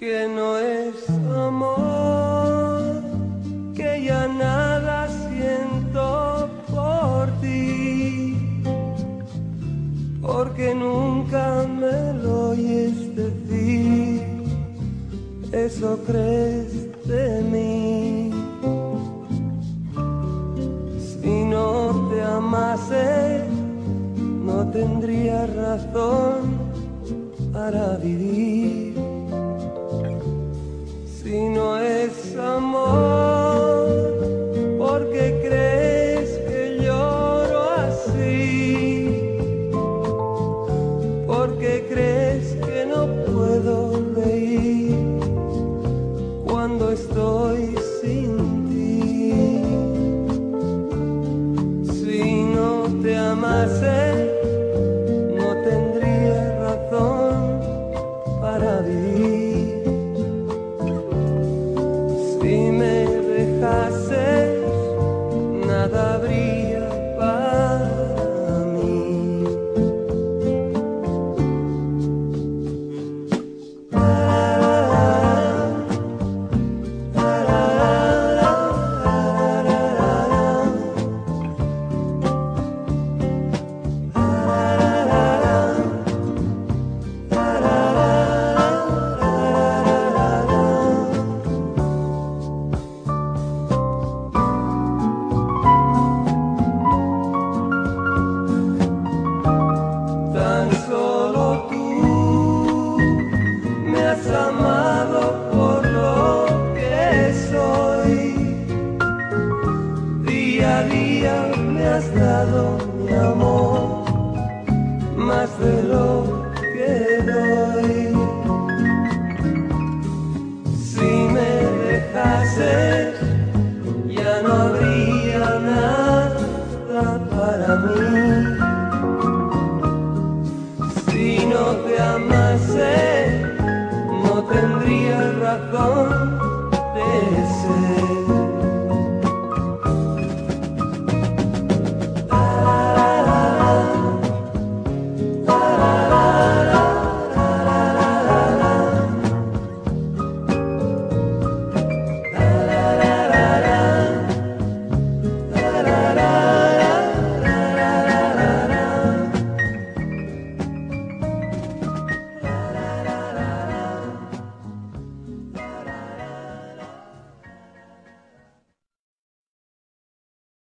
que no es amor, que ya nada siento por ti, porque nunca me lo oyes decir, eso crees de mí. Si no te amase, no tendría razón para vivir. Para vivir. Si me me has dado mi amor, más de lo que doy. Si me dejases, ya no habría nada para mí. Si no te amase, no tendría razón